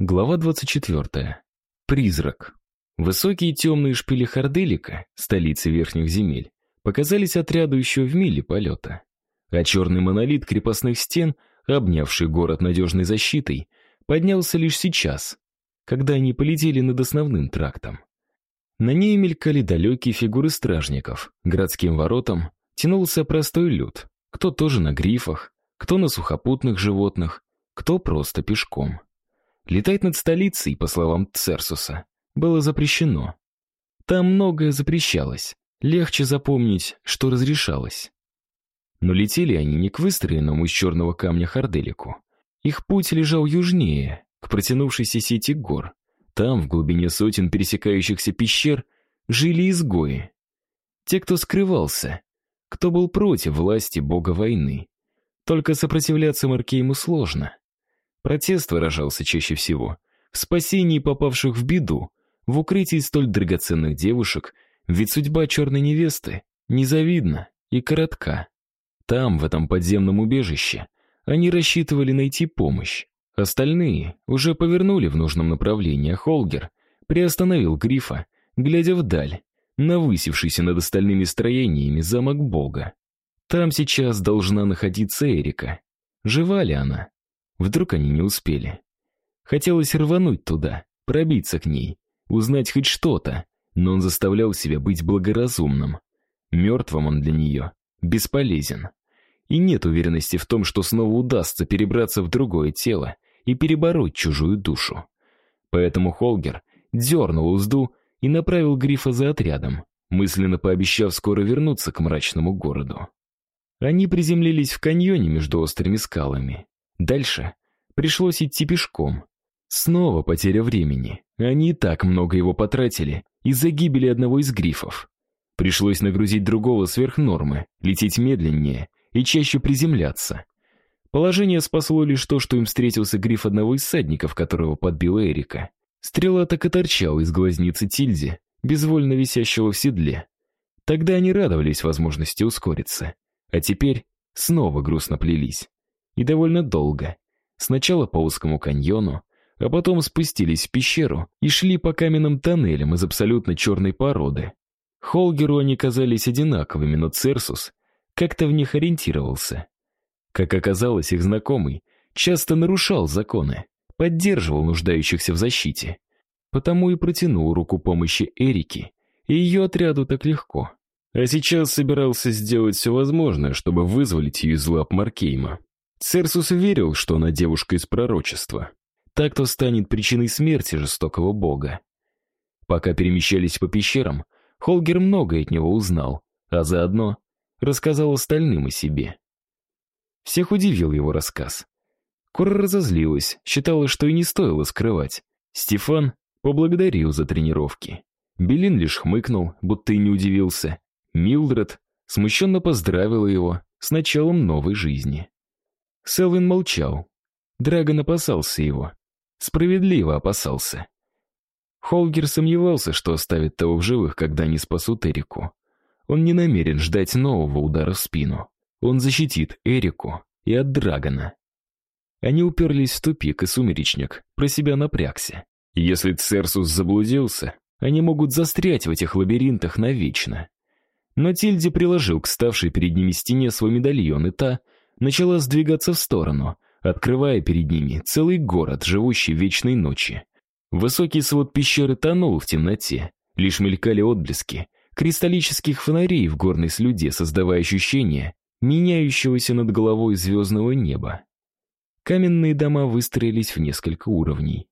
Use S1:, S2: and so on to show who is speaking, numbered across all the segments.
S1: Глава 24. Призрак. Высокие темные шпили Харделика, столицы верхних земель, показались отряду еще в миле полета. А черный монолит крепостных стен, обнявший город надежной защитой, поднялся лишь сейчас, когда они полетели над основным трактом. На ней мелькали далекие фигуры стражников, городским воротам тянулся простой люд, кто тоже на грифах, кто на сухопутных животных, кто просто пешком. Летать над столицей, по словам Церсуса, было запрещено. Там многое запрещалось, легче запомнить, что разрешалось. Но летели они не к выстроенному из черного камня Харделику. Их путь лежал южнее, к протянувшейся сети гор. Там, в глубине сотен пересекающихся пещер, жили изгои. Те, кто скрывался, кто был против власти бога войны. Только сопротивляться Маркейму сложно. Протест выражался чаще всего в спасении попавших в беду, в укрытии столь драгоценных девушек, ведь судьба черной невесты незавидна и коротка. Там, в этом подземном убежище, они рассчитывали найти помощь. Остальные уже повернули в нужном направлении, а Холгер приостановил Грифа, глядя вдаль, на высевшийся над остальными строениями замок Бога. Там сейчас должна находиться Эрика. Жива ли она? Вдруг они не успели. Хотелось рвануть туда, пробиться к ней, узнать хоть что-то, но он заставлял себя быть благоразумным. Мертвым он для нее бесполезен. И нет уверенности в том, что снова удастся перебраться в другое тело и перебороть чужую душу. Поэтому Холгер дернул узду и направил Грифа за отрядом, мысленно пообещав скоро вернуться к мрачному городу. Они приземлились в каньоне между острыми скалами. Дальше пришлось идти пешком. Снова потеря времени. Они и так много его потратили из-за гибели одного из грифов. Пришлось нагрузить другого сверх нормы, лететь медленнее и чаще приземляться. Положение спасло лишь то, что им встретился гриф одного из садников, которого подбила Эрика. Стрела так и торчала из глазницы Тильди, безвольно висящего в седле. Тогда они радовались возможности ускориться. А теперь снова грустно плелись. И довольно долго. Сначала по узкому каньону, а потом спустились в пещеру и шли по каменным тоннелям из абсолютно черной породы. Холгеру они казались одинаковыми, но Церсус как-то в них ориентировался. Как оказалось, их знакомый часто нарушал законы, поддерживал нуждающихся в защите. Потому и протянул руку помощи Эрике и ее отряду так легко. А сейчас собирался сделать все возможное, чтобы вызволить ее из лап Маркейма. Церсус верил, что она девушка из пророчества. Так то станет причиной смерти жестокого бога. Пока перемещались по пещерам, Холгер многое от него узнал, а заодно рассказал остальным о себе. Всех удивил его рассказ. Кора разозлилась, считала, что и не стоило скрывать. Стефан поблагодарил за тренировки. Белин лишь хмыкнул, будто и не удивился. Милдред смущенно поздравила его с началом новой жизни. Селвин молчал. Драгон опасался его. Справедливо опасался. Холгер сомневался, что оставит того в живых, когда они спасут Эрику. Он не намерен ждать нового удара в спину. Он защитит Эрику и от Драгона. Они уперлись в тупик, и сумеречник про себя напрягся. Если Церсус заблудился, они могут застрять в этих лабиринтах навечно. Но Тильди приложил к ставшей перед ними стене свой медальон, и та начала сдвигаться в сторону, открывая перед ними целый город, живущий вечной ночи. Высокий свод пещеры тонул в темноте, лишь мелькали отблески кристаллических фонарей в горной слюде, создавая ощущение меняющегося над головой звездного неба. Каменные дома выстроились в несколько уровней.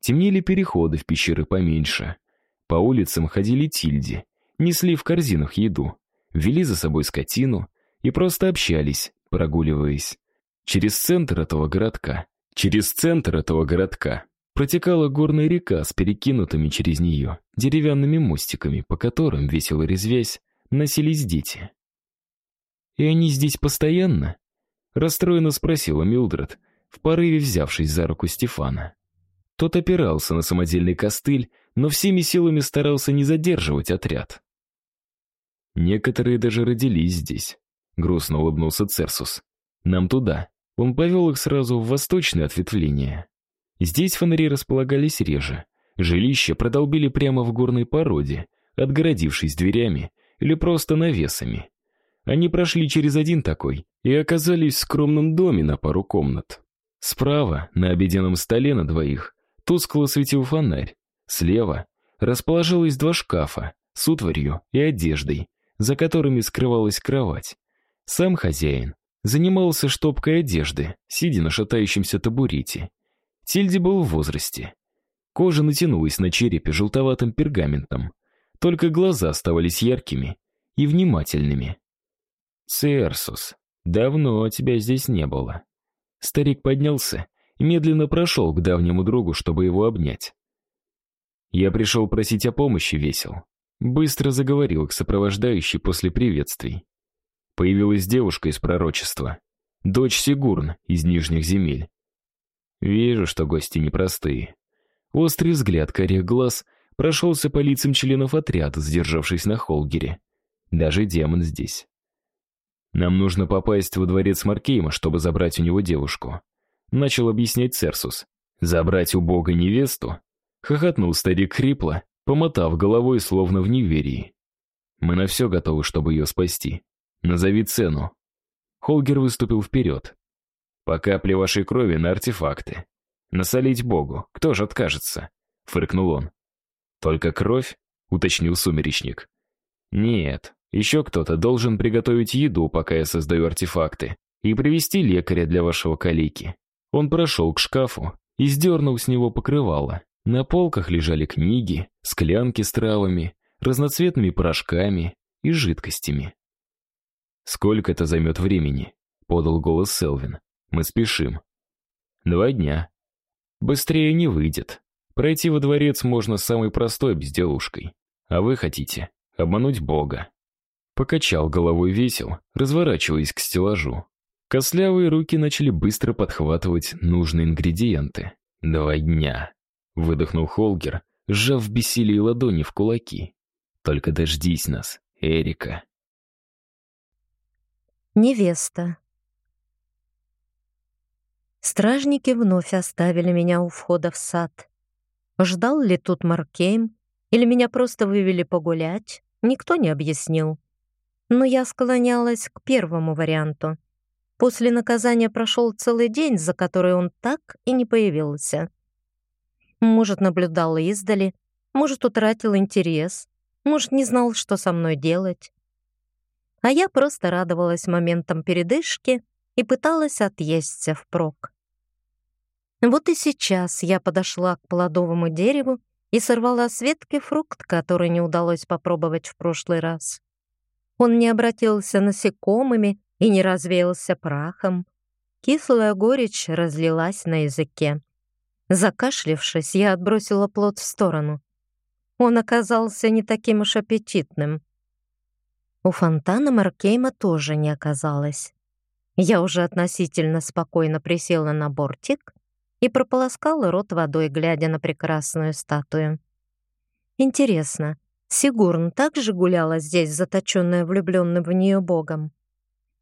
S1: Темнели переходы в пещеры поменьше. По улицам ходили тильди, несли в корзинах еду, вели за собой скотину и просто общались, прогуливаясь. Через центр этого городка, через центр этого городка протекала горная река с перекинутыми через нее деревянными мостиками, по которым, весело резвясь, носились дети. «И они здесь постоянно?» — расстроенно спросила Милдред, в порыве взявшись за руку Стефана. Тот опирался на самодельный костыль, но всеми силами старался не задерживать отряд. Некоторые даже родились здесь. Грустно улыбнулся Церсус. «Нам туда». Он повел их сразу в восточное ответвление. Здесь фонари располагались реже. Жилище продолбили прямо в горной породе, отгородившись дверями или просто навесами. Они прошли через один такой и оказались в скромном доме на пару комнат. Справа, на обеденном столе на двоих, тускло светил фонарь. Слева расположилось два шкафа с утварью и одеждой, за которыми скрывалась кровать. Сам хозяин занимался штопкой одежды, сидя на шатающемся табурете. Тильди был в возрасте. Кожа натянулась на черепе желтоватым пергаментом. Только глаза оставались яркими и внимательными. «Церсус, давно тебя здесь не было». Старик поднялся и медленно прошел к давнему другу, чтобы его обнять. «Я пришел просить о помощи, весел». Быстро заговорил к сопровождающей после приветствий. Появилась девушка из пророчества. Дочь Сигурн из Нижних земель. Вижу, что гости непростые. Острый взгляд карих глаз прошелся по лицам членов отряда, сдержавшись на Холгере. Даже демон здесь. Нам нужно попасть во дворец Маркейма, чтобы забрать у него девушку. Начал объяснять Церсус. Забрать у бога невесту? Хохотнул старик хрипло, помотав головой, словно в неверии. Мы на все готовы, чтобы ее спасти. Назови цену. Холгер выступил вперед. По капле вашей крови на артефакты. Насолить Богу, кто же откажется? Фыркнул он. Только кровь? Уточнил сумеречник. Нет, еще кто-то должен приготовить еду, пока я создаю артефакты, и привести лекаря для вашего калики. Он прошел к шкафу и сдернул с него покрывало. На полках лежали книги, склянки с травами, разноцветными порошками и жидкостями. «Сколько это займет времени?» — подал голос Селвин. «Мы спешим». «Два дня». «Быстрее не выйдет. Пройти во дворец можно самой простой безделушкой. А вы хотите обмануть Бога». Покачал головой весел, разворачиваясь к стеллажу. Кослявые руки начали быстро подхватывать нужные ингредиенты. «Два дня», — выдохнул Холгер, сжав в бессилии ладони в кулаки. «Только дождись нас, Эрика».
S2: Невеста. Стражники вновь оставили меня у входа в сад. Ждал ли тут Маркейм, или меня просто вывели погулять, никто не объяснил. Но я склонялась к первому варианту. После наказания прошел целый день, за который он так и не появился. Может, наблюдал издали, может, утратил интерес, может, не знал, что со мной делать а я просто радовалась моментам передышки и пыталась отъесться впрок. Вот и сейчас я подошла к плодовому дереву и сорвала с ветки фрукт, который не удалось попробовать в прошлый раз. Он не обратился насекомыми и не развеялся прахом. Кислая горечь разлилась на языке. Закашлившись, я отбросила плод в сторону. Он оказался не таким уж аппетитным. У фонтана Маркейма тоже не оказалось. Я уже относительно спокойно присела на бортик и прополоскала рот водой, глядя на прекрасную статую. Интересно, Сигурн также гуляла здесь, заточенная влюбленным в нее богом?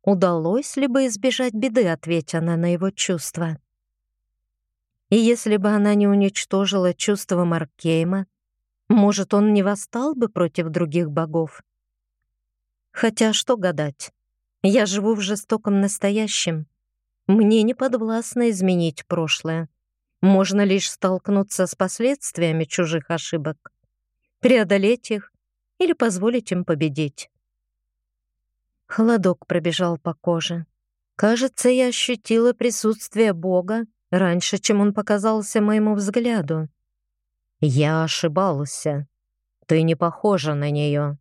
S2: Удалось ли бы избежать беды, ответя она на его чувства? И если бы она не уничтожила чувства Маркейма, может, он не восстал бы против других богов? Хотя что гадать? Я живу в жестоком настоящем. Мне не подвластно изменить прошлое. Можно лишь столкнуться с последствиями чужих ошибок, преодолеть их или позволить им победить. Холодок пробежал по коже. Кажется, я ощутила присутствие Бога раньше, чем он показался моему взгляду. Я ошибался. Ты не похожа на нее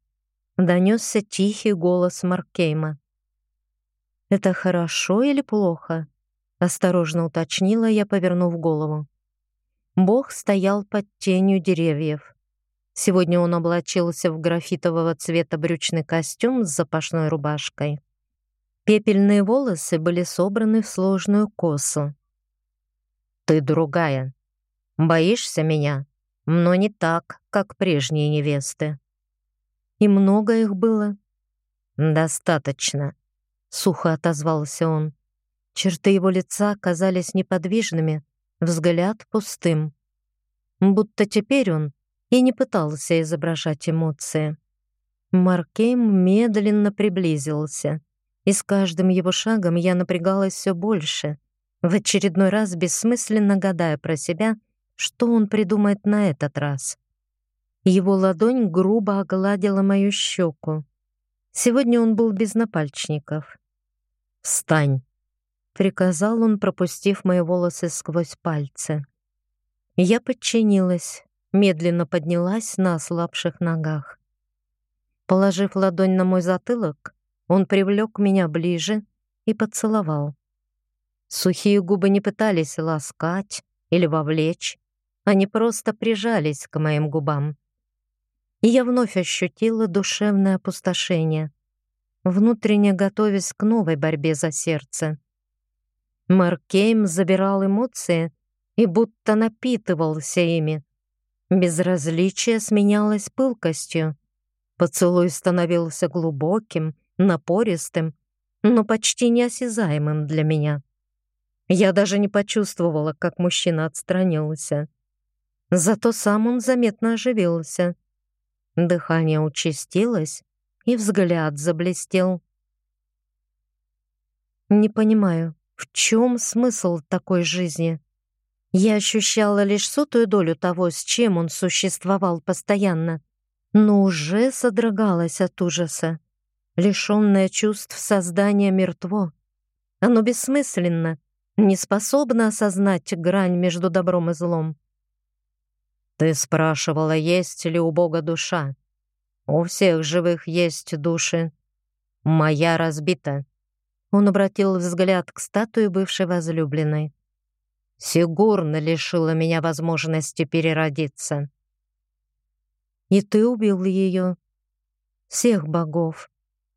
S2: донесся тихий голос Маркейма. «Это хорошо или плохо?» — осторожно уточнила я, повернув голову. Бог стоял под тенью деревьев. Сегодня он облачился в графитового цвета брючный костюм с запашной рубашкой. Пепельные волосы были собраны в сложную косу. «Ты другая. Боишься меня, но не так, как прежние невесты», и много их было? Достаточно, сухо отозвался он. Черты его лица казались неподвижными, взгляд пустым. Будто теперь он и не пытался изображать эмоции. Маркейм медленно приблизился, и с каждым его шагом я напрягалась все больше, в очередной раз бессмысленно гадая про себя, что он придумает на этот раз. Его ладонь грубо огладила мою щеку. Сегодня он был без напальчников. «Встань!» — приказал он, пропустив мои волосы сквозь пальцы. Я подчинилась, медленно поднялась на ослабших ногах. Положив ладонь на мой затылок, он привлек меня ближе и поцеловал. Сухие губы не пытались ласкать или вовлечь, они просто прижались к моим губам. И я вновь ощутила душевное опустошение, внутренне готовясь к новой борьбе за сердце. Маркейм забирал эмоции и будто напитывался ими. Безразличие сменялось пылкостью. Поцелуй становился глубоким, напористым, но почти неосязаемым для меня. Я даже не почувствовала, как мужчина отстранился. Зато сам он заметно оживился. Дыхание участилось, и взгляд заблестел. Не понимаю, в чем смысл такой жизни? Я ощущала лишь сотую долю того, с чем он существовал постоянно, но уже содрогалась от ужаса. Лишённое чувств создания мертво. Оно бессмысленно, не способно осознать грань между добром и злом. Ты спрашивала, есть ли у Бога душа. У всех живых есть души. Моя разбита. Он обратил взгляд к статуе бывшей возлюбленной. Сигурна лишила меня возможности переродиться. И ты убил ее. Всех богов.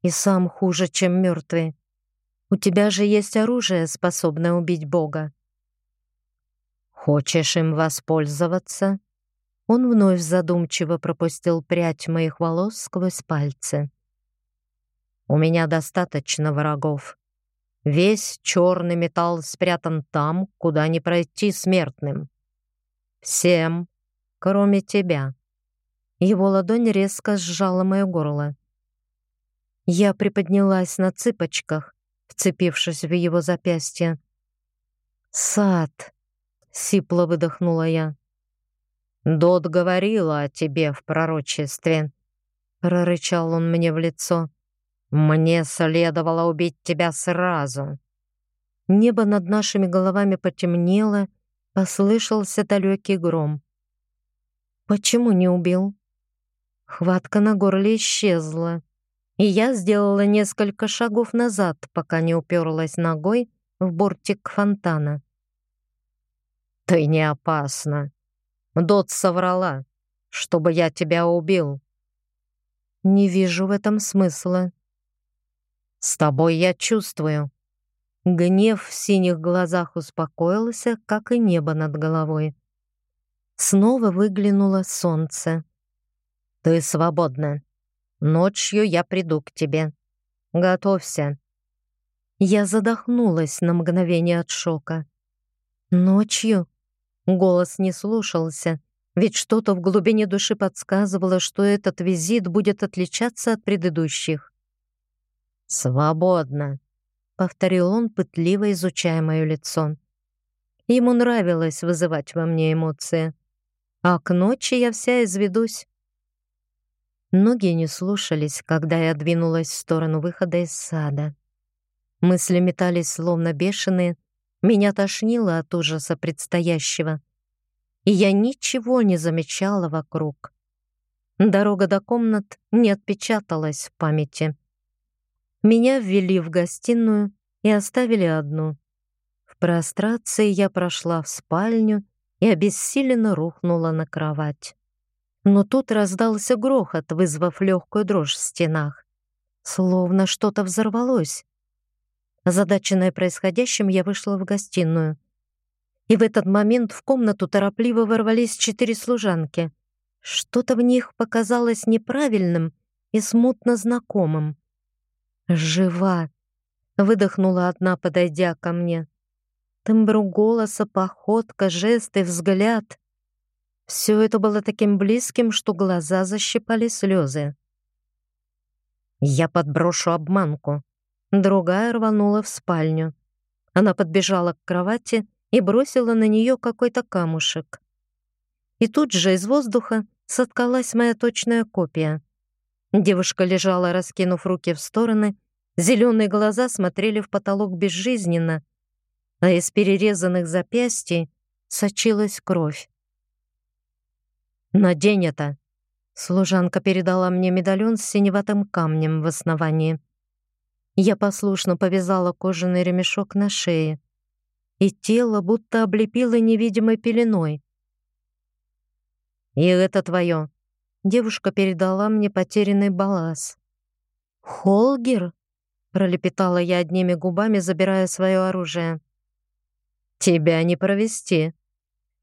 S2: И сам хуже, чем мертвый. У тебя же есть оружие, способное убить бога. Хочешь им воспользоваться? Он вновь задумчиво пропустил прядь моих волос сквозь пальцы. У меня достаточно врагов. Весь черный металл спрятан там, куда не пройти смертным. Всем, кроме тебя. Его ладонь резко сжала мое горло. Я приподнялась на цыпочках, вцепившись в его запястье. «Сад!» — сипло выдохнула я. «Дот говорила о тебе в пророчестве», — прорычал он мне в лицо. «Мне следовало убить тебя сразу». Небо над нашими головами потемнело, послышался далекий гром. «Почему не убил?» Хватка на горле исчезла и я сделала несколько шагов назад, пока не уперлась ногой в бортик фонтана. «Ты не опасна. Дот соврала, чтобы я тебя убил». «Не вижу в этом смысла». «С тобой я чувствую». Гнев в синих глазах успокоился, как и небо над головой. Снова выглянуло солнце. «Ты свободна. Ночью я приду к тебе. Готовься». Я задохнулась на мгновение от шока. «Ночью?» Голос не слушался, ведь что-то в глубине души подсказывало, что этот визит будет отличаться от предыдущих. «Свободно», — повторил он, пытливо изучая мое лицо. Ему нравилось вызывать во мне эмоции. А к ночи я вся изведусь. Ноги не слушались, когда я двинулась в сторону выхода из сада. Мысли метались словно бешеные, меня тошнило от ужаса предстоящего, и я ничего не замечала вокруг. Дорога до комнат не отпечаталась в памяти. Меня ввели в гостиную и оставили одну. В прострации я прошла в спальню и обессиленно рухнула на кровать. Но тут раздался грохот, вызвав легкую дрожь в стенах. Словно что-то взорвалось. Озадаченная происходящим, я вышла в гостиную. И в этот момент в комнату торопливо ворвались четыре служанки. Что-то в них показалось неправильным и смутно знакомым. «Жива!» — выдохнула одна, подойдя ко мне. Тембр голоса, походка, жесты, взгляд. Все это было таким близким, что глаза защипали слезы. Я подброшу обманку. Другая рванула в спальню. Она подбежала к кровати и бросила на нее какой-то камушек. И тут же из воздуха соткалась моя точная копия. Девушка лежала, раскинув руки в стороны, зеленые глаза смотрели в потолок безжизненно, а из перерезанных запястий сочилась кровь. «Надень это!» Служанка передала мне медальон с синеватым камнем в основании. Я послушно повязала кожаный ремешок на шее, и тело будто облепило невидимой пеленой. «И это твое!» Девушка передала мне потерянный балас. «Холгер?» — пролепетала я одними губами, забирая свое оружие. «Тебя не провести».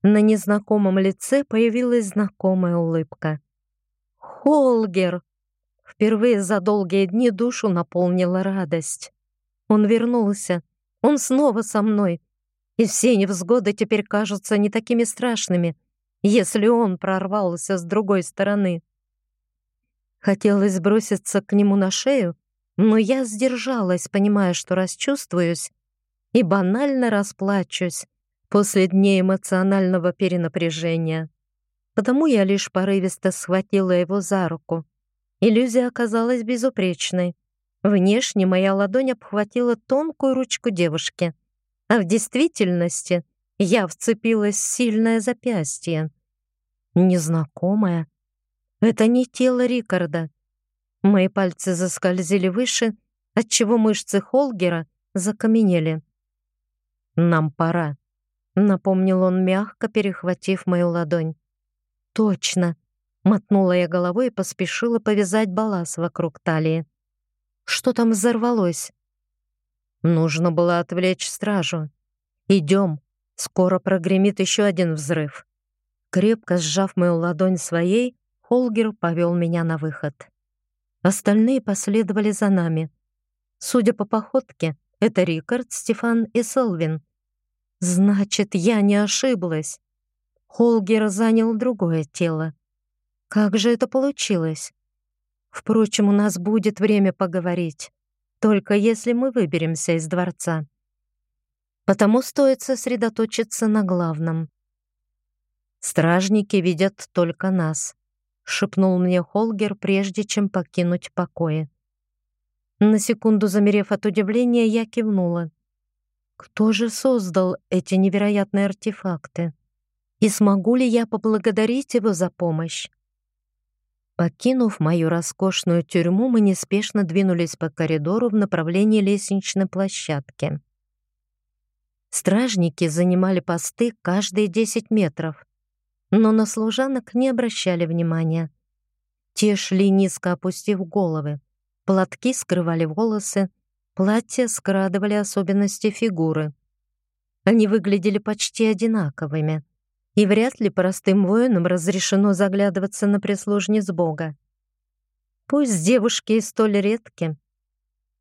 S2: На незнакомом лице появилась знакомая улыбка. «Холгер!» Впервые за долгие дни душу наполнила радость. Он вернулся. Он снова со мной. И все невзгоды теперь кажутся не такими страшными, если он прорвался с другой стороны. Хотелось броситься к нему на шею, но я сдержалась, понимая, что расчувствуюсь и банально расплачусь после дней эмоционального перенапряжения. Потому я лишь порывисто схватила его за руку. Иллюзия оказалась безупречной. Внешне моя ладонь обхватила тонкую ручку девушки, а в действительности я вцепилась в сильное запястье. Незнакомое. Это не тело Рикарда. Мои пальцы заскользили выше, отчего мышцы Холгера закаменели. «Нам пора», — напомнил он мягко, перехватив мою ладонь. «Точно!» — мотнула я головой и поспешила повязать балас вокруг талии. «Что там взорвалось?» Нужно было отвлечь стражу. «Идем, скоро прогремит еще один взрыв». Крепко сжав мою ладонь своей, Холгер повел меня на выход. Остальные последовали за нами. Судя по походке, это Рикард, Стефан и Селвин. Значит, я не ошиблась. Холгер занял другое тело. Как же это получилось? Впрочем, у нас будет время поговорить, только если мы выберемся из дворца. Потому стоит сосредоточиться на главном. Стражники видят только нас, шепнул мне Холгер, прежде чем покинуть покои. На секунду замерев от удивления, я кивнула. Кто же создал эти невероятные артефакты? И смогу ли я поблагодарить его за помощь? Покинув мою роскошную тюрьму, мы неспешно двинулись по коридору в направлении лестничной площадки. Стражники занимали посты каждые 10 метров, но на служанок не обращали внимания. Те шли низко опустив головы, платки скрывали волосы, платья скрадывали особенности фигуры. Они выглядели почти одинаковыми — и вряд ли простым воинам разрешено заглядываться на прислужниц Бога. Пусть девушки и столь редки.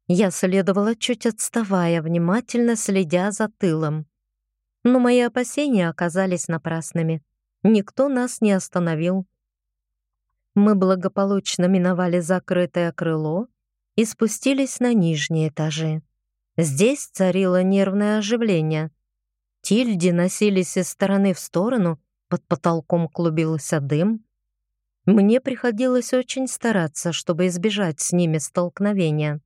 S2: Я следовала чуть отставая, внимательно следя за тылом. Но мои опасения оказались напрасными. Никто нас не остановил. Мы благополучно миновали закрытое крыло и спустились на нижние этажи. Здесь царило нервное оживление — Тильди носились из стороны в сторону, под потолком клубился дым. Мне приходилось очень стараться, чтобы избежать с ними столкновения.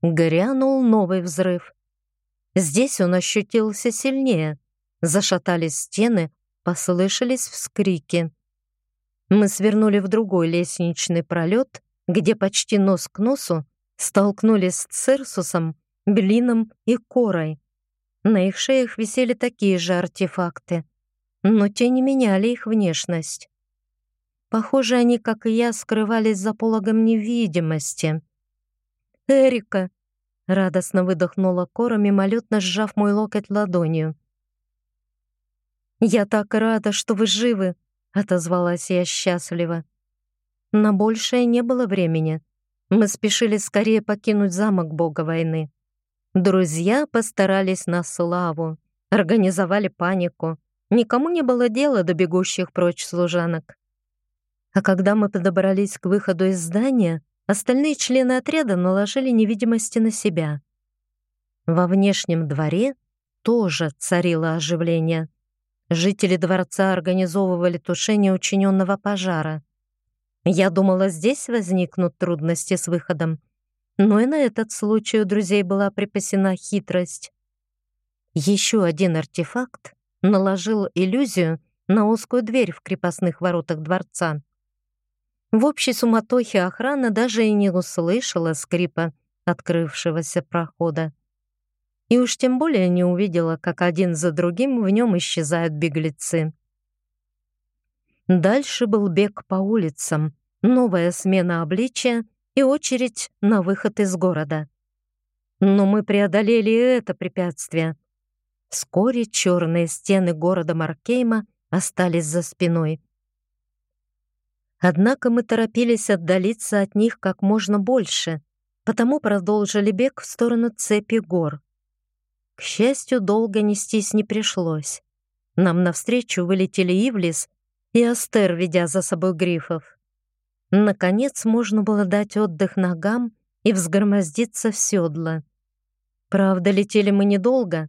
S2: Грянул новый взрыв. Здесь он ощутился сильнее. Зашатались стены, послышались вскрики. Мы свернули в другой лестничный пролет, где почти нос к носу столкнулись с Церсусом, Белином и Корой. На их шеях висели такие же артефакты, но те не меняли их внешность. Похоже, они, как и я, скрывались за пологом невидимости. «Эрика!» — радостно выдохнула Кора, мимолетно сжав мой локоть ладонью. «Я так рада, что вы живы!» — отозвалась я счастливо. На большее не было времени. Мы спешили скорее покинуть замок бога войны. Друзья постарались на славу. организовали панику. Никому не было дела до бегущих прочь служанок. А когда мы подобрались к выходу из здания, остальные члены отряда наложили невидимости на себя. Во внешнем дворе тоже царило оживление. Жители дворца организовывали тушение учиненного пожара. Я думала, здесь возникнут трудности с выходом, но и на этот случай у друзей была припасена хитрость. Еще один артефакт наложил иллюзию на узкую дверь в крепостных воротах дворца. В общей суматохе охрана даже и не услышала скрипа открывшегося прохода. И уж тем более не увидела, как один за другим в нем исчезают беглецы. Дальше был бег по улицам, новая смена обличия и очередь на выход из города. Но мы преодолели это препятствие. Вскоре черные стены города Маркейма остались за спиной. Однако мы торопились отдалиться от них как можно больше, потому продолжили бег в сторону цепи гор. К счастью, долго нестись не пришлось. Нам навстречу вылетели Ивлис и Астер, ведя за собой грифов. Наконец можно было дать отдых ногам и взгромоздиться в седло. Правда, летели мы недолго.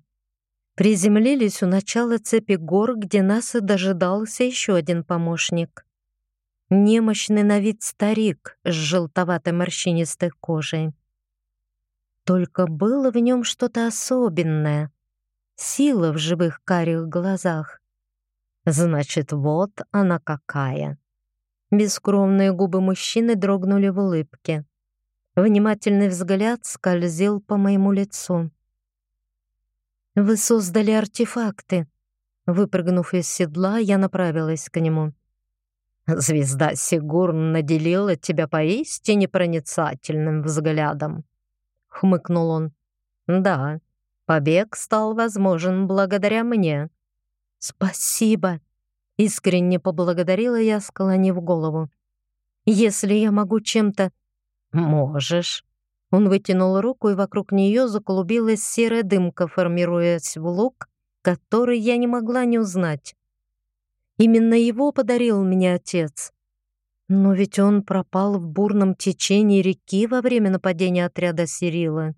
S2: Приземлились у начала цепи гор, где нас и дожидался еще один помощник немощный на вид старик с желтоватой морщинистой кожей. Только было в нем что-то особенное, сила в живых карих глазах. Значит, вот она какая. Бескромные губы мужчины дрогнули в улыбке. Внимательный взгляд скользил по моему лицу. «Вы создали артефакты». Выпрыгнув из седла, я направилась к нему. Звезда Сигурн наделила тебя поистине проницательным взглядом. Хмыкнул он. Да, побег стал возможен благодаря мне. Спасибо. Искренне поблагодарила я, склонив голову. Если я могу чем-то... Можешь. Он вытянул руку, и вокруг нее заклубилась серая дымка, формируясь в лук, который я не могла не узнать. Именно его подарил мне отец. Но ведь он пропал в бурном течении реки во время нападения отряда Сирила.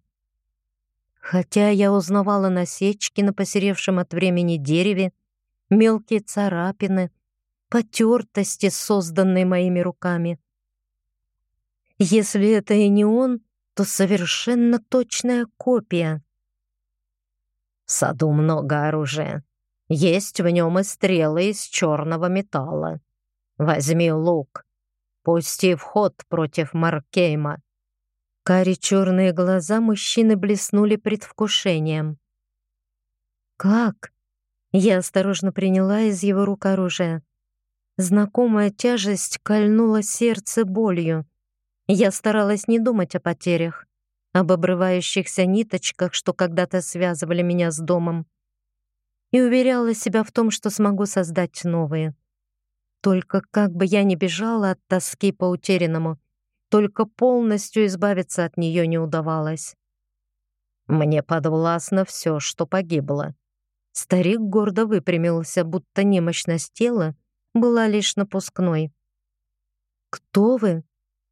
S2: Хотя я узнавала насечки на посеревшем от времени дереве, мелкие царапины, потертости, созданные моими руками. Если это и не он, то совершенно точная копия. В саду много оружия. Есть в нем и стрелы из черного металла. Возьми лук. Пусти в ход против Маркейма». Кари черные глаза мужчины блеснули предвкушением. «Как?» Я осторожно приняла из его рук оружие. Знакомая тяжесть кольнула сердце болью. Я старалась не думать о потерях, об обрывающихся ниточках, что когда-то связывали меня с домом и уверяла себя в том, что смогу создать новые. Только как бы я ни бежала от тоски по утерянному, только полностью избавиться от нее не удавалось. Мне подвластно все, что погибло. Старик гордо выпрямился, будто немощность тела была лишь напускной. «Кто вы?»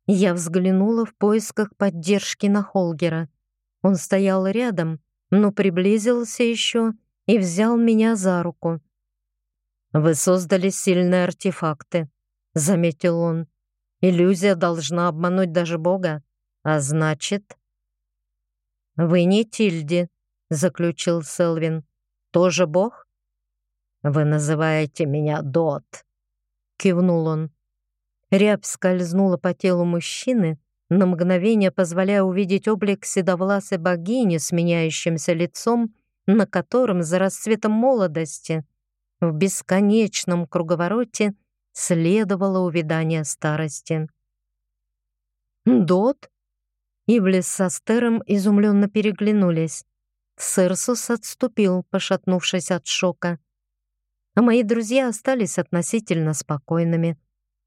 S2: Я взглянула в поисках поддержки на Холгера. Он стоял рядом, но приблизился еще и взял меня за руку. «Вы создали сильные артефакты», — заметил он. «Иллюзия должна обмануть даже Бога, а значит...» «Вы не Тильди», — заключил Селвин. «Тоже Бог?» «Вы называете меня Дот», — кивнул он. Рябь скользнула по телу мужчины, на мгновение позволяя увидеть облик седовласой богини с меняющимся лицом на котором за расцветом молодости в бесконечном круговороте следовало увядание старости. «Дот?» Ивлис со Стером изумленно переглянулись. Серсус отступил, пошатнувшись от шока. А мои друзья остались относительно спокойными.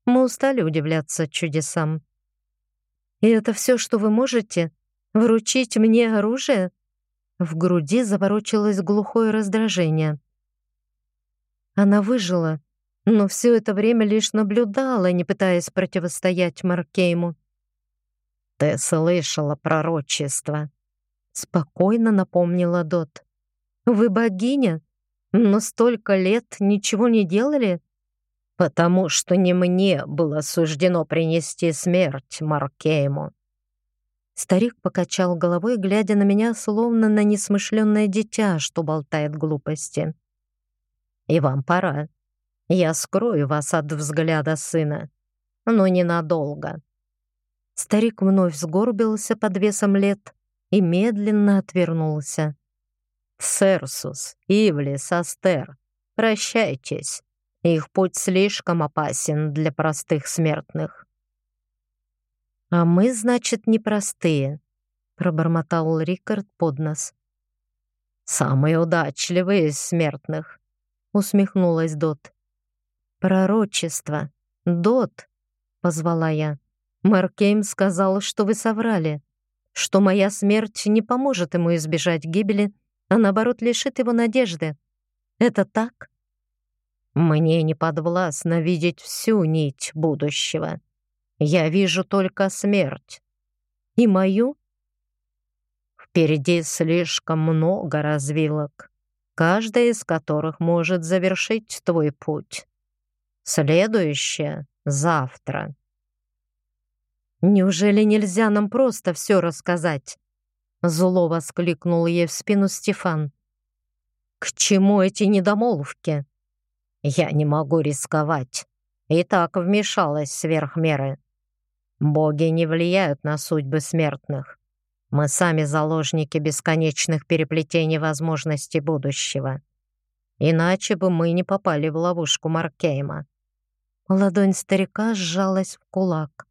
S2: Мы устали удивляться чудесам. «И это все, что вы можете? Вручить мне оружие?» В груди заворочилось глухое раздражение. Она выжила, но все это время лишь наблюдала, не пытаясь противостоять Маркейму. «Ты слышала пророчество», — спокойно напомнила Дот. «Вы богиня? Но столько лет ничего не делали?» «Потому что не мне было суждено принести смерть Маркейму». Старик покачал головой, глядя на меня, словно на несмышленное дитя, что болтает глупости. «И вам пора. Я скрою вас от взгляда сына, но ненадолго». Старик вновь сгорбился под весом лет и медленно отвернулся. «Серсус, Ивлис, Астер, прощайтесь. Их путь слишком опасен для простых смертных». «А мы, значит, непростые», — пробормотал Рикард под нос. «Самые удачливые из смертных», — усмехнулась Дот. «Пророчество. Дот», — позвала я. Мэр Кейм сказал, что вы соврали, что моя смерть не поможет ему избежать гибели, а наоборот лишит его надежды. Это так? Мне не подвластно видеть всю нить будущего. Я вижу только смерть. И мою? Впереди слишком много развилок, каждая из которых может завершить твой путь. Следующее — завтра. «Неужели нельзя нам просто все рассказать?» Зло воскликнул ей в спину Стефан. «К чему эти недомолвки?» «Я не могу рисковать. И так вмешалась сверх меры. Боги не влияют на судьбы смертных. Мы сами заложники бесконечных переплетений возможностей будущего. Иначе бы мы не попали в ловушку Маркейма». Ладонь старика сжалась в кулак.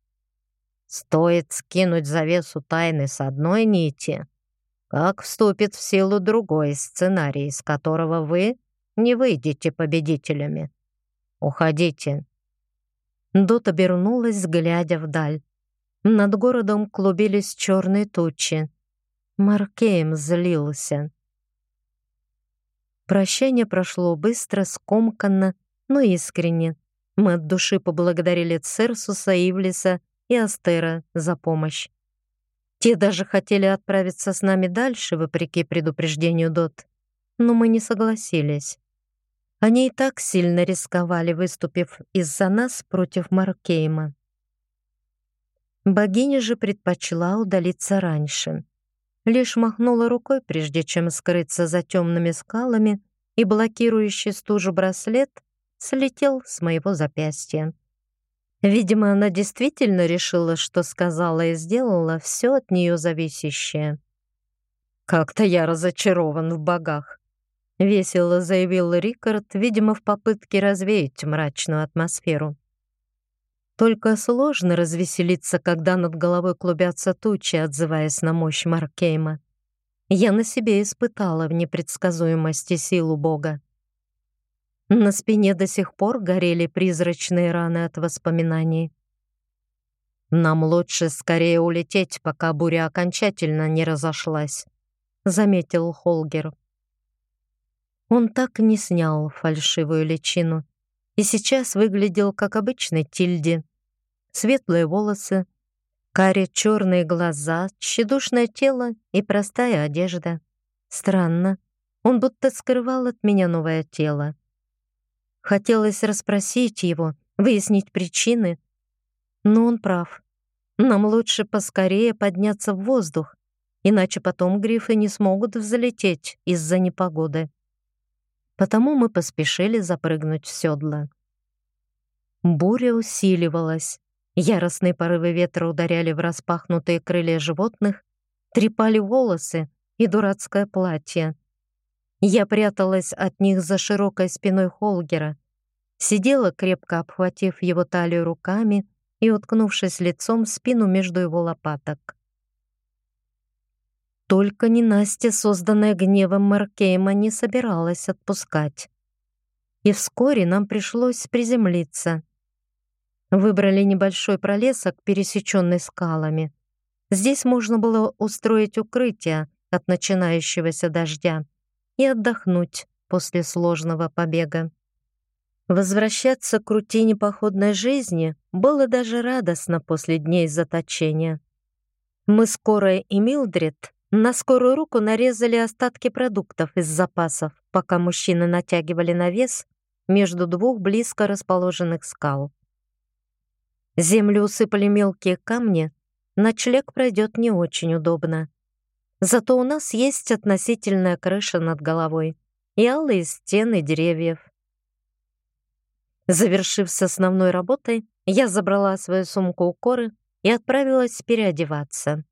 S2: Стоит скинуть завесу тайны с одной нити, как вступит в силу другой сценарий, из которого вы не выйдете победителями. Уходите. Дот обернулась, глядя вдаль. Над городом клубились черные тучи. Маркейм злился. Прощание прошло быстро, скомканно, но искренне. Мы от души поблагодарили Церсуса, Ивлиса и Астера за помощь. Те даже хотели отправиться с нами дальше, вопреки предупреждению Дот, но мы не согласились. Они и так сильно рисковали, выступив из-за нас против Маркейма. Богиня же предпочла удалиться раньше. Лишь махнула рукой, прежде чем скрыться за темными скалами, и блокирующий стужу браслет слетел с моего запястья. Видимо, она действительно решила, что сказала и сделала все от нее зависящее. «Как-то я разочарован в богах», — весело заявил Рикард, видимо, в попытке развеять мрачную атмосферу. Только сложно развеселиться, когда над головой клубятся тучи, отзываясь на мощь Маркейма. Я на себе испытала в непредсказуемости силу Бога. На спине до сих пор горели призрачные раны от воспоминаний. «Нам лучше скорее улететь, пока буря окончательно не разошлась», — заметил Холгер. Он так не снял фальшивую личину и сейчас выглядел как обычный Тильди. Светлые волосы, карие черные глаза, тщедушное тело и простая одежда. Странно, он будто скрывал от меня новое тело. Хотелось расспросить его, выяснить причины. Но он прав. Нам лучше поскорее подняться в воздух, иначе потом грифы не смогут взлететь из-за непогоды. Потому мы поспешили запрыгнуть в седло. Буря усиливалась. Яростные порывы ветра ударяли в распахнутые крылья животных, трепали волосы и дурацкое платье. Я пряталась от них за широкой спиной Холгера, сидела, крепко обхватив его талию руками и уткнувшись лицом в спину между его лопаток. Только не Настя, созданная гневом Маркейма, не собиралась отпускать. И вскоре нам пришлось приземлиться. Выбрали небольшой пролесок, пересеченный скалами. Здесь можно было устроить укрытие, от начинающегося дождя и отдохнуть после сложного побега. Возвращаться к рутине походной жизни было даже радостно после дней заточения. Мы с Корой и Милдред на скорую руку нарезали остатки продуктов из запасов, пока мужчины натягивали навес между двух близко расположенных скал. Землю усыпали мелкие камни, ночлег пройдет не очень удобно. Зато у нас есть относительная крыша над головой и алые стены деревьев. Завершив с основной работой, я забрала свою сумку у Коры и отправилась переодеваться.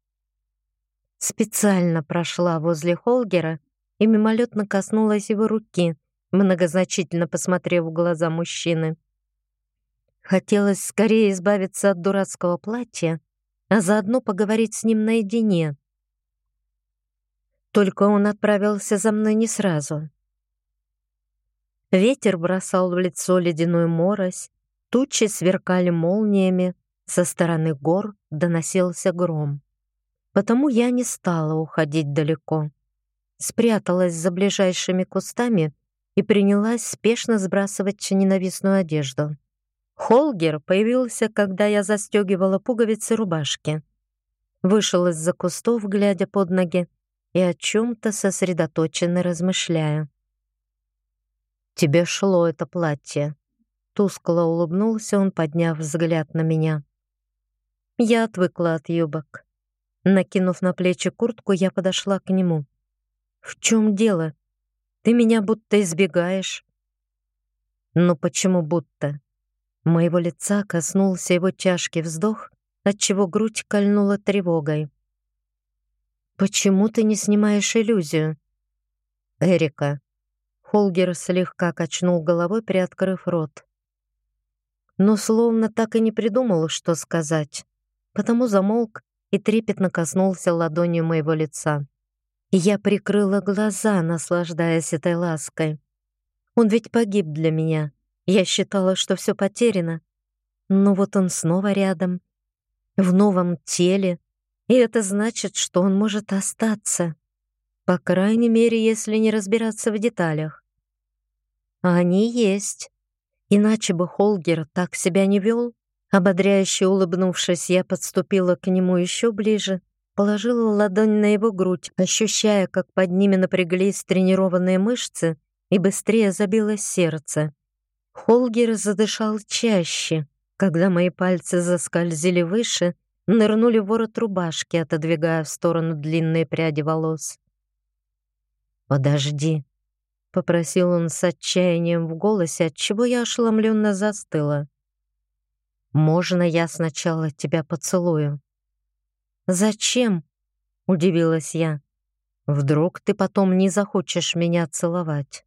S2: Специально прошла возле Холгера и мимолетно коснулась его руки, многозначительно посмотрев в глаза мужчины. Хотелось скорее избавиться от дурацкого платья, а заодно поговорить с ним наедине. Только он отправился за мной не сразу. Ветер бросал в лицо ледяную морось, тучи сверкали молниями, со стороны гор доносился гром. Потому я не стала уходить далеко. Спряталась за ближайшими кустами и принялась спешно сбрасывать ненавистную одежду. Холгер появился, когда я застегивала пуговицы рубашки. Вышел из-за кустов, глядя под ноги, и о чем-то сосредоточенно размышляя. Тебе шло это платье. Тускло улыбнулся он, подняв взгляд на меня. Я отвыкла от юбок. Накинув на плечи куртку, я подошла к нему. В чем дело? Ты меня будто избегаешь. Ну почему будто? Моего лица коснулся его тяжкий вздох, отчего грудь кольнула тревогой. Почему ты не снимаешь иллюзию? Эрика, Холгер слегка качнул головой, приоткрыв рот. Но словно так и не придумал, что сказать, потому замолк и трепетно коснулся ладонью моего лица. я прикрыла глаза, наслаждаясь этой лаской. Он ведь погиб для меня. Я считала, что все потеряно. Но вот он снова рядом, в новом теле, и это значит, что он может остаться. По крайней мере, если не разбираться в деталях. А они есть. Иначе бы Холгер так себя не вел. Ободряюще улыбнувшись, я подступила к нему еще ближе, положила ладонь на его грудь, ощущая, как под ними напряглись тренированные мышцы и быстрее забилось сердце. Холгер задышал чаще, когда мои пальцы заскользили выше, нырнули в ворот рубашки, отодвигая в сторону длинные пряди волос. «Подожди», — попросил он с отчаянием в голосе, отчего я ошеломленно застыла. «Можно я сначала тебя поцелую?» «Зачем?» — удивилась я. «Вдруг ты потом не захочешь меня целовать?»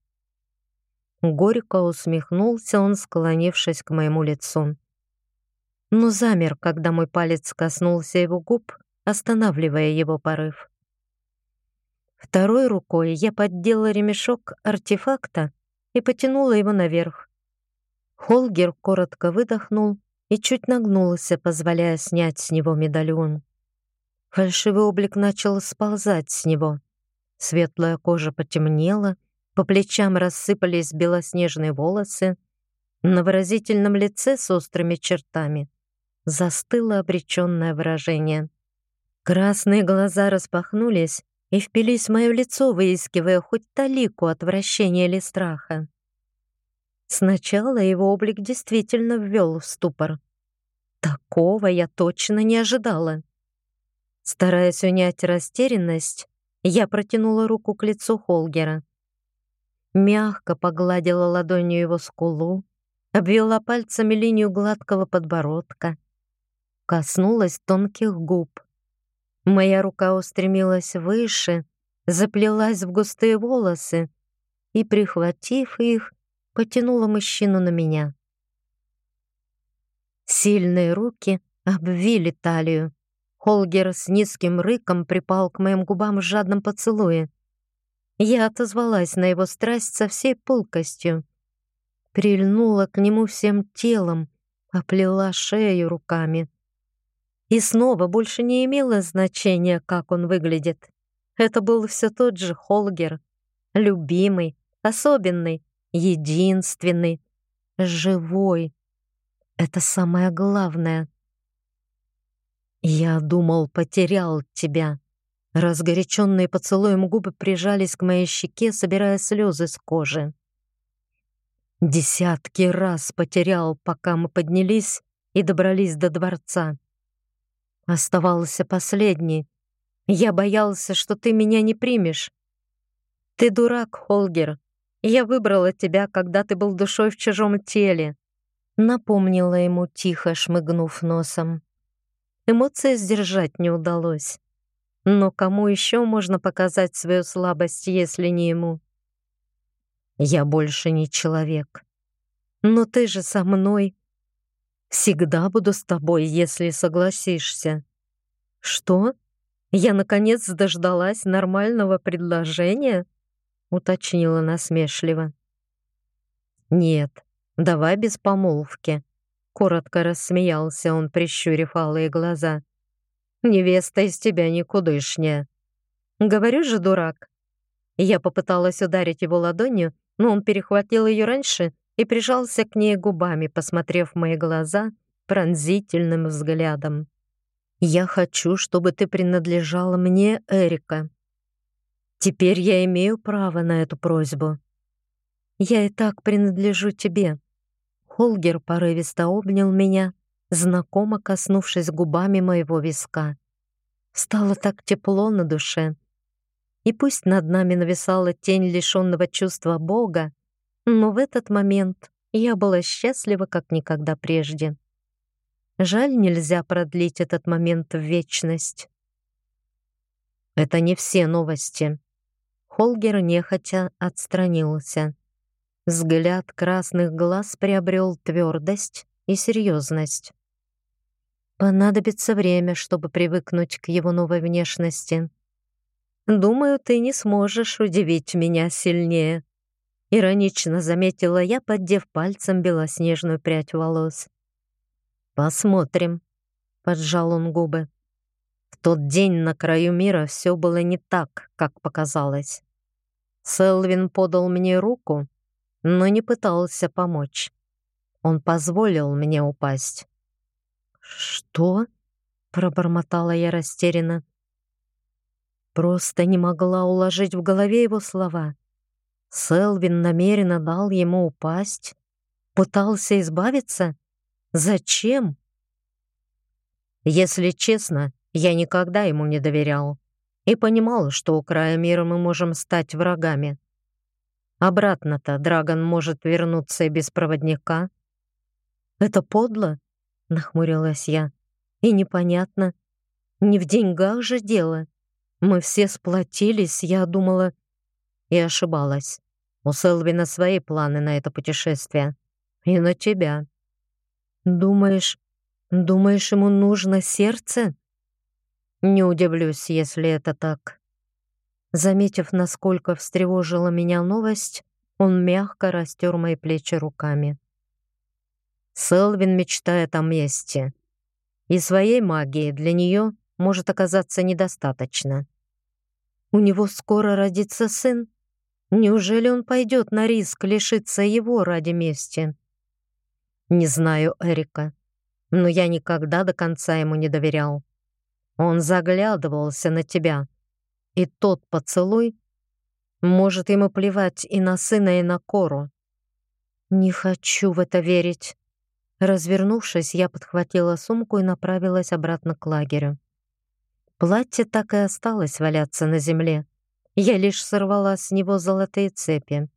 S2: Горько усмехнулся он, склонившись к моему лицу. Но замер, когда мой палец коснулся его губ, останавливая его порыв. Второй рукой я поддела ремешок артефакта и потянула его наверх. Холгер коротко выдохнул и чуть нагнулся, позволяя снять с него медальон. Фальшивый облик начал сползать с него. Светлая кожа потемнела, по плечам рассыпались белоснежные волосы, на выразительном лице с острыми чертами застыло обреченное выражение. Красные глаза распахнулись, и впились в мое лицо, выискивая хоть талику отвращения или страха. Сначала его облик действительно ввел в ступор. Такого я точно не ожидала. Стараясь унять растерянность, я протянула руку к лицу Холгера. Мягко погладила ладонью его скулу, обвела пальцами линию гладкого подбородка, коснулась тонких губ. Моя рука устремилась выше, заплелась в густые волосы и, прихватив их, потянула мужчину на меня. Сильные руки обвили талию. Холгер с низким рыком припал к моим губам в жадном поцелуе. Я отозвалась на его страсть со всей пылкостью. Прильнула к нему всем телом, оплела шею руками. И снова больше не имело значения, как он выглядит. Это был все тот же Холгер, любимый, особенный, единственный, живой. Это самое главное. Я думал, потерял тебя. Разгоряченные поцелуем губы прижались к моей щеке, собирая слезы с кожи. Десятки раз потерял, пока мы поднялись и добрались до дворца. Оставался последний. Я боялся, что ты меня не примешь. Ты дурак, Холгер. Я выбрала тебя, когда ты был душой в чужом теле. Напомнила ему тихо, шмыгнув носом. Эмоции сдержать не удалось. Но кому еще можно показать свою слабость, если не ему? Я больше не человек. Но ты же со мной. Всегда буду с тобой, если согласишься. Что? Я наконец дождалась нормального предложения? уточнила насмешливо. Нет, давай без помолвки. Коротко рассмеялся он, прищурив алые глаза. Невеста из тебя никудышняя. Говорю же, дурак. Я попыталась ударить его ладонью, но он перехватил ее раньше и прижался к ней губами, посмотрев в мои глаза пронзительным взглядом. «Я хочу, чтобы ты принадлежала мне, Эрика. Теперь я имею право на эту просьбу. Я и так принадлежу тебе». Холгер порывисто обнял меня, знакомо коснувшись губами моего виска. Стало так тепло на душе. И пусть над нами нависала тень лишенного чувства Бога, но в этот момент я была счастлива, как никогда прежде. Жаль, нельзя продлить этот момент в вечность. Это не все новости. Холгер нехотя отстранился. Взгляд красных глаз приобрел твердость и серьезность. Понадобится время, чтобы привыкнуть к его новой внешности. Думаю, ты не сможешь удивить меня сильнее. Иронично заметила я, поддев пальцем белоснежную прядь волос. «Посмотрим», — поджал он губы. В тот день на краю мира все было не так, как показалось. Селвин подал мне руку, но не пытался помочь. Он позволил мне упасть. «Что?» — пробормотала я растерянно. Просто не могла уложить в голове его слова. Селвин намеренно дал ему упасть? Пытался избавиться? Зачем? Если честно, я никогда ему не доверял и понимал, что у края мира мы можем стать врагами. Обратно-то Драгон может вернуться и без проводника. Это подло, нахмурилась я. И непонятно. Не в деньгах же дело. Мы все сплотились, я думала, и ошибалась. У Селвина свои планы на это путешествие. И на тебя. Думаешь, думаешь, ему нужно сердце? Не удивлюсь, если это так. Заметив, насколько встревожила меня новость, он мягко растер мои плечи руками. Селвин мечтает о мести. И своей магии для нее может оказаться недостаточно. У него скоро родится сын, Неужели он пойдет на риск лишиться его ради мести? Не знаю Эрика, но я никогда до конца ему не доверял. Он заглядывался на тебя, и тот поцелуй может ему плевать и на сына, и на Кору. Не хочу в это верить. Развернувшись, я подхватила сумку и направилась обратно к лагерю. Платье так и осталось валяться на земле. Я лишь сорвала с него золотые цепи.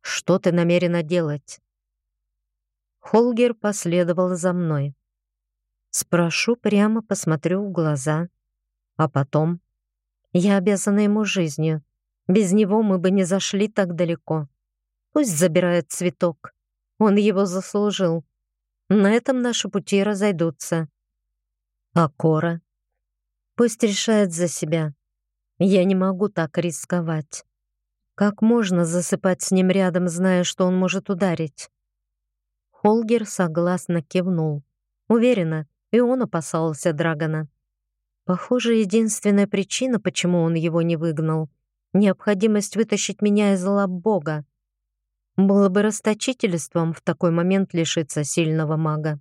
S2: «Что ты намерена делать?» Холгер последовал за мной. Спрошу прямо, посмотрю в глаза. А потом? Я обязана ему жизнью. Без него мы бы не зашли так далеко. Пусть забирает цветок. Он его заслужил. На этом наши пути разойдутся. А Кора? Пусть решает за себя. Я не могу так рисковать. Как можно засыпать с ним рядом, зная, что он может ударить? Холгер согласно кивнул. Уверена, и он опасался Драгона. Похоже, единственная причина, почему он его не выгнал — необходимость вытащить меня из лап Бога. Было бы расточительством в такой момент лишиться сильного мага.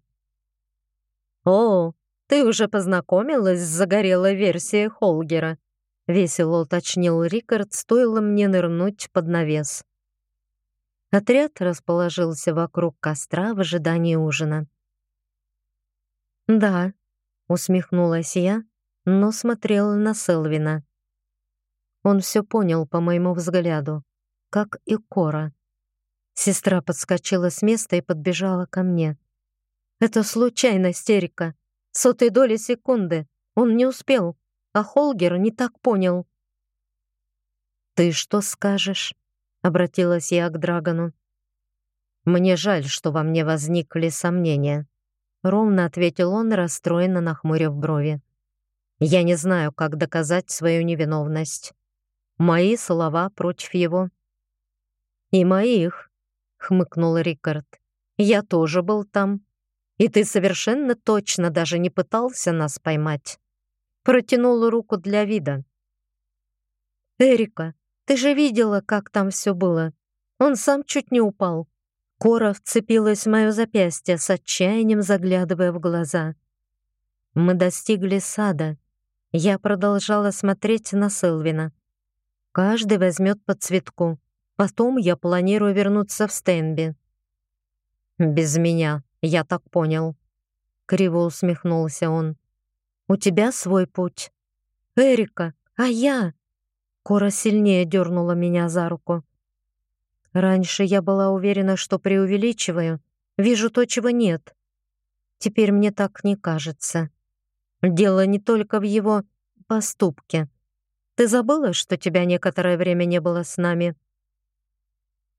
S2: «О, ты уже познакомилась с загорелой версией Холгера?» — весело уточнил Рикард, стоило мне нырнуть под навес. Отряд расположился вокруг костра в ожидании ужина. «Да», — усмехнулась я, но смотрела на Селвина. Он все понял по моему взгляду, как и Кора. Сестра подскочила с места и подбежала ко мне. «Это случайность, Эрика. Сотой доли секунды. Он не успел, а Холгер не так понял». «Ты что скажешь?» — обратилась я к Драгону. «Мне жаль, что во мне возникли сомнения», — ровно ответил он, расстроенно нахмурив брови. «Я не знаю, как доказать свою невиновность. Мои слова против его». «И моих», — хмыкнул Рикард. «Я тоже был там. И ты совершенно точно даже не пытался нас поймать». Протянул руку для вида. «Эрика, ты же видела, как там все было. Он сам чуть не упал». Кора вцепилась в мое запястье с отчаянием, заглядывая в глаза. Мы достигли сада. Я продолжала смотреть на Сэлвина. Каждый возьмет по цветку. Потом я планирую вернуться в Стенби. «Без меня, я так понял», — криво усмехнулся он. «У тебя свой путь». «Эрика, а я?» Кора сильнее дернула меня за руку. Раньше я была уверена, что преувеличиваю, вижу то, чего нет. Теперь мне так не кажется. Дело не только в его поступке. Ты забыла, что тебя некоторое время не было с нами?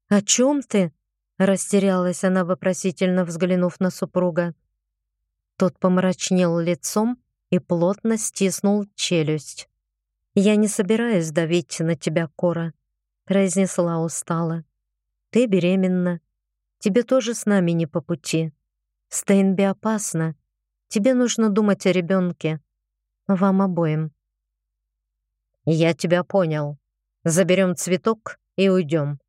S2: О чем ты? Растерялась она вопросительно, взглянув на супруга. Тот помрачнел лицом и плотно стиснул челюсть. «Я не собираюсь давить на тебя, Кора», — произнесла устало. Ты беременна. Тебе тоже с нами не по пути. Стейнби опасно. Тебе нужно думать о ребенке. Вам обоим. Я тебя понял. Заберем цветок и уйдем.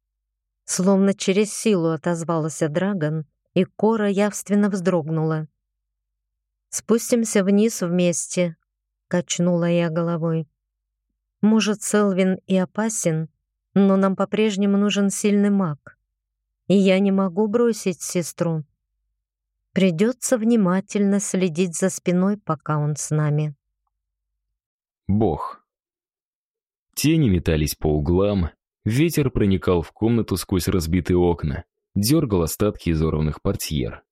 S2: Словно через силу отозвался Драгон, и Кора явственно вздрогнула. «Спустимся вниз вместе», — качнула я головой. «Может, Селвин и опасен, но нам по-прежнему нужен сильный маг и я не могу бросить сестру. Придется внимательно следить за спиной, пока он с нами.
S1: Бог. Тени метались по углам, ветер проникал в комнату сквозь разбитые окна, дергал остатки изорванных портьер.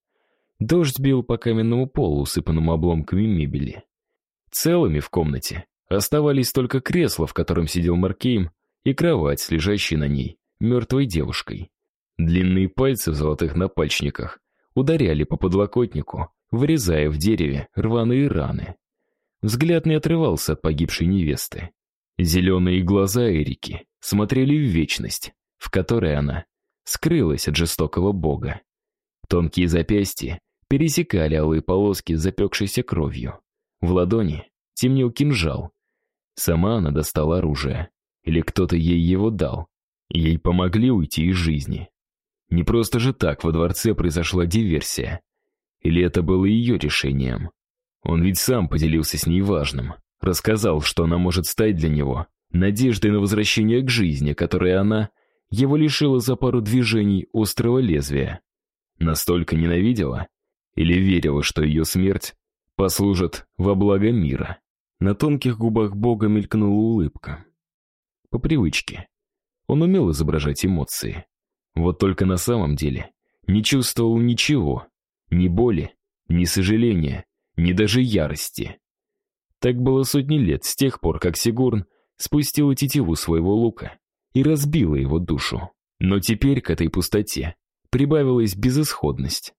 S1: Дождь бил по каменному полу, усыпанному обломками мебели. Целыми в комнате оставались только кресло, в котором сидел Маркейм, и кровать с лежащей на ней мертвой девушкой. Длинные пальцы в золотых напальчниках ударяли по подлокотнику, вырезая в дереве рваные раны. Взгляд не отрывался от погибшей невесты. Зеленые глаза Эрики смотрели в вечность, в которой она скрылась от жестокого бога. Тонкие запястья пересекали алые полоски запекшейся кровью. В ладони темнел кинжал. Сама она достала оружие. Или кто-то ей его дал. Ей помогли уйти из жизни. Не просто же так во дворце произошла диверсия. Или это было ее решением? Он ведь сам поделился с ней важным. Рассказал, что она может стать для него надеждой на возвращение к жизни, которой она его лишила за пару движений острого лезвия. Настолько ненавидела? Или верила, что ее смерть послужит во благо мира? На тонких губах Бога мелькнула улыбка. По привычке. Он умел изображать эмоции. Вот только на самом деле не чувствовал ничего, ни боли, ни сожаления, ни даже ярости. Так было сотни лет с тех пор, как Сигурн спустил тетиву своего лука и разбила его душу. Но теперь к этой пустоте прибавилась безысходность.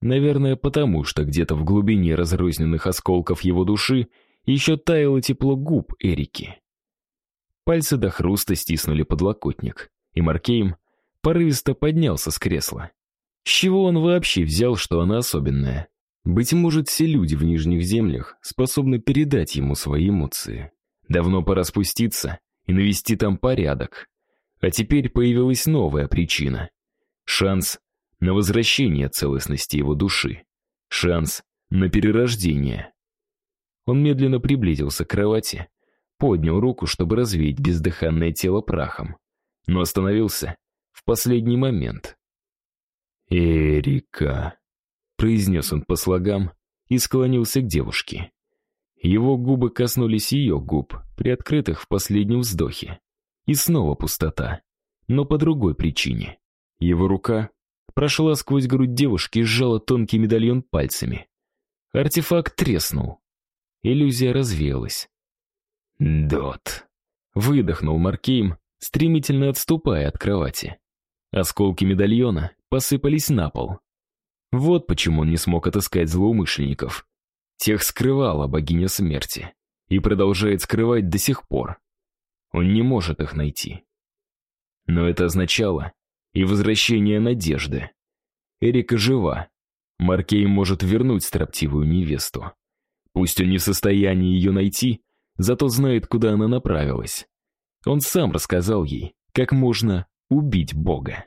S1: Наверное, потому что где-то в глубине разрозненных осколков его души еще таяло тепло губ Эрики. Пальцы до хруста стиснули подлокотник, и Маркейм порывисто поднялся с кресла. С чего он вообще взял, что она особенная? Быть может, все люди в Нижних землях способны передать ему свои эмоции. Давно пора спуститься и навести там порядок. А теперь появилась новая причина. Шанс на возвращение целостности его души. Шанс на перерождение. Он медленно приблизился к кровати, поднял руку, чтобы развеять бездыханное тело прахом, но остановился в последний момент. «Эрика», — произнес он по слогам и склонился к девушке. Его губы коснулись ее губ, приоткрытых в последнем вздохе. И снова пустота, но по другой причине. Его рука прошла сквозь грудь девушки и сжала тонкий медальон пальцами. Артефакт треснул. Иллюзия развеялась. «Дот», — выдохнул Маркейм, стремительно отступая от кровати. Осколки медальона посыпались на пол. Вот почему он не смог отыскать злоумышленников. Тех скрывала богиня смерти и продолжает скрывать до сих пор. Он не может их найти. Но это означало и возвращение надежды. Эрика жива. Маркей может вернуть строптивую невесту. Пусть он не в состоянии ее найти, зато знает, куда она направилась. Он сам рассказал ей, как можно убить Бога.